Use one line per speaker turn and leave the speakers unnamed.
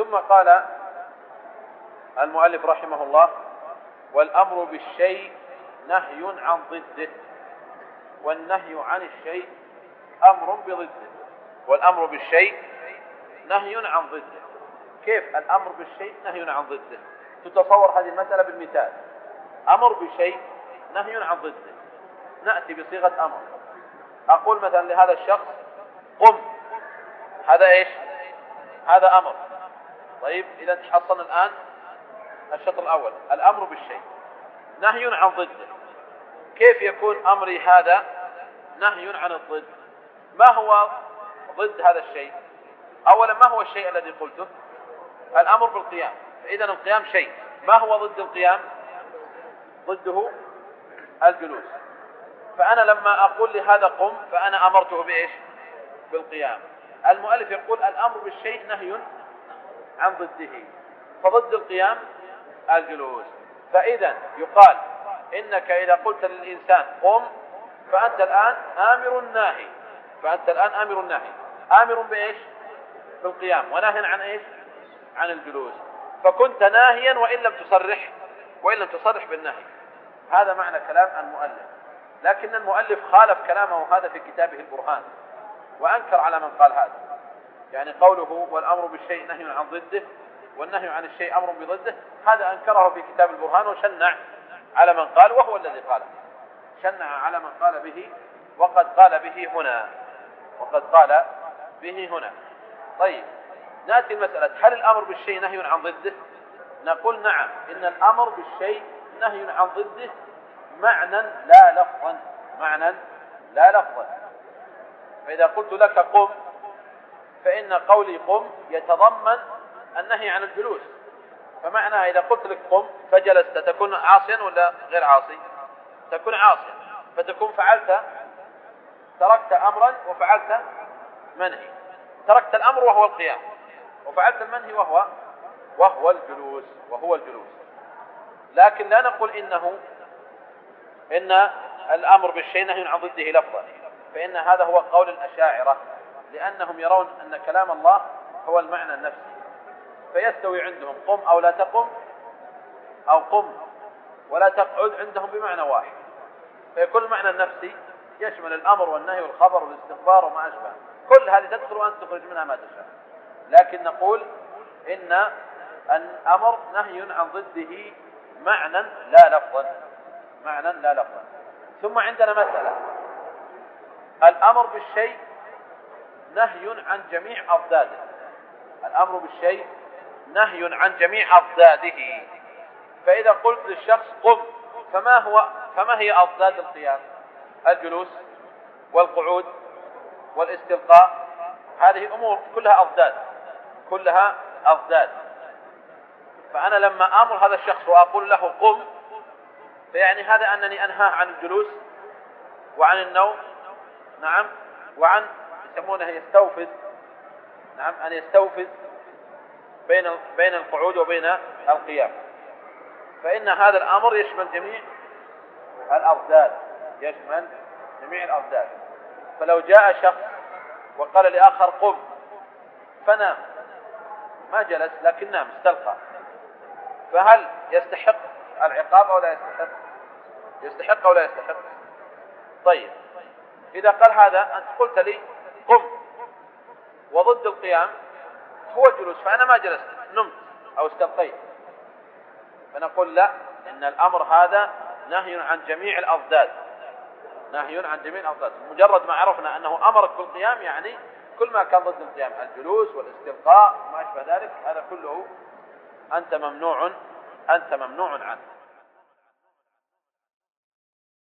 ثم قال المؤلف رحمه الله والأمر بالشيء نهي عن ضده والنهي عن الشيء أمر بضده والأمر بالشيء نهي عن ضده. كيف الأمر بالشيء نهي عن ضده؟ تتصور هذه المسألة بالمثال. أمر بشيء نهي عن ضده. نأتي بصيغة أمر. أقول مثلا لهذا الشخص قم. هذا إيش؟ هذا أمر. طيب إذا تحصل الآن الشطر الأول. الأمر بالشيء. نهي عن ضده كيف يكون أمري هذا؟ نهي عن الضد. ما هو ضد هذا الشيء؟ أولا ما هو الشيء الذي قلته؟ الأمر بالقيام. فإذا القيام شيء. ما هو ضد القيام؟ ضده الجلوس. فأنا لما أقول لهذا قم فأنا أمرته بإيش؟ بالقيام. المؤلف يقول الأمر بالشيء نهي عن ضده. فضد القيام الجلوس. فإذا يقال إنك إذا قلت للإنسان قم فأنت الآن آمر ناهي. فأنت الآن آمر ناهي. آمر بإيش؟ بالقيام. وناهي عن إيش؟ عن الجلوس. فكنت ناهيا وإن لم تصرح وإن لم تصرح بالنهي. هذا معنى كلام المؤلف. لكن المؤلف خالف كلامه هذا في كتابه البرهان. وأنكر على من قال هذا. يعني قوله والأمر بالشيء نهي عن ضده والنهي عن الشيء أمر بضده هذا أنكره في كتاب البرهان وشنع على من قال وهو الذي قاله شنع على من قال به وقد قال به هنا. وقد قال به هنا. طيب نأتي المسألة هل الأمر بالشيء نهي عن ضده؟ نقول نعم إن الأمر بالشيء نهي عن ضده معنى لا لفظا معنى لا لفظا. فإذا قلت لك قم فإن قولي قم يتضمن النهي عن الجلوس. فمعنى إذا قلت لك قم فجلست تكون عاصيا ولا غير عاصي؟ تكون عاصيا. فتكون فعلت تركت أمرا وفعلت منهي. تركت الأمر وهو القيام وفعلت المنهي وهو وهو الجلوس وهو الجلوس. لكن لا نقول إنه إن الأمر بالشيء نهي عن ضده لفظا فإن هذا هو قول الأشاعرة. لأنهم يرون أن كلام الله هو المعنى النفسي. فيستوي عندهم قم أو لا تقم أو قم ولا تقعد عندهم بمعنى واحد. فيكون المعنى النفسي يشمل الأمر والنهي والخبر والاستخبار وما أشبه. كل هذه تدخل وأنت تخرج منها ما تشاء. لكن نقول إن الأمر نهي عن ضده معنى لا لفظا معنى لا لفظا ثم عندنا مسألة. الأمر بالشيء نهي عن جميع أضداده. الأمر بالشيء نهي عن جميع أضداده. فإذا قلت للشخص قم فما هو فما هي أضداد القيام؟ الجلوس والقعود والاستلقاء هذه أمور كلها أضداد كلها أضداد. فأنا لما آمر هذا الشخص وأقول له قم فيعني هذا أنني أنهاه عن الجلوس وعن النوم نعم وعن يسمونه يستوفز نعم أن يستوفز بين بين القعود وبين القيام. فإن هذا الأمر يشمل جميع الأضداد يشمل جميع الأضداد فلو جاء شخص وقال لآخر قم فنام ما جلس لكن نام استلقى. فهل يستحق العقاب أو لا يستحق؟ يستحق أو لا يستحق؟ طيب إذا قال هذا أنت قلت لي قم. وضد القيام هو الجلوس فأنا ما جلست نمت أو استلقيت فنقول لا إن الأمر هذا نهي عن جميع الأضداد. نهي عن جميع الأضداد. مجرد ما عرفنا أنه أمرك بالقيام يعني كل ما كان ضد القيام الجلوس والاستلقاء وما أشبه ذلك هذا كله أنت ممنوع أنت ممنوع عنه.